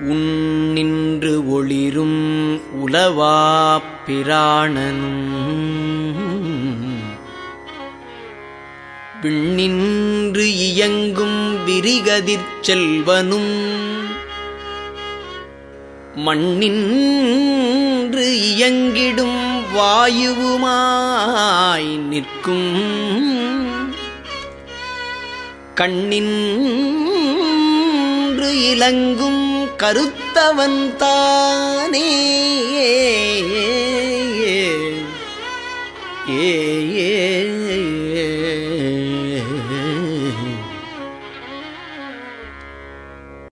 உன்னின்று ஒளிரும் உலவாப் பிராணனும். விண்ணின்று இயங்கும் விரிகதிர் செல்வனும். மண்ணின்று இயங்கிடும் வாயுவுமாய் நிற்கும். கண்ணின் விளங்கும் கருத்தவன் தானே. ஏ ஏ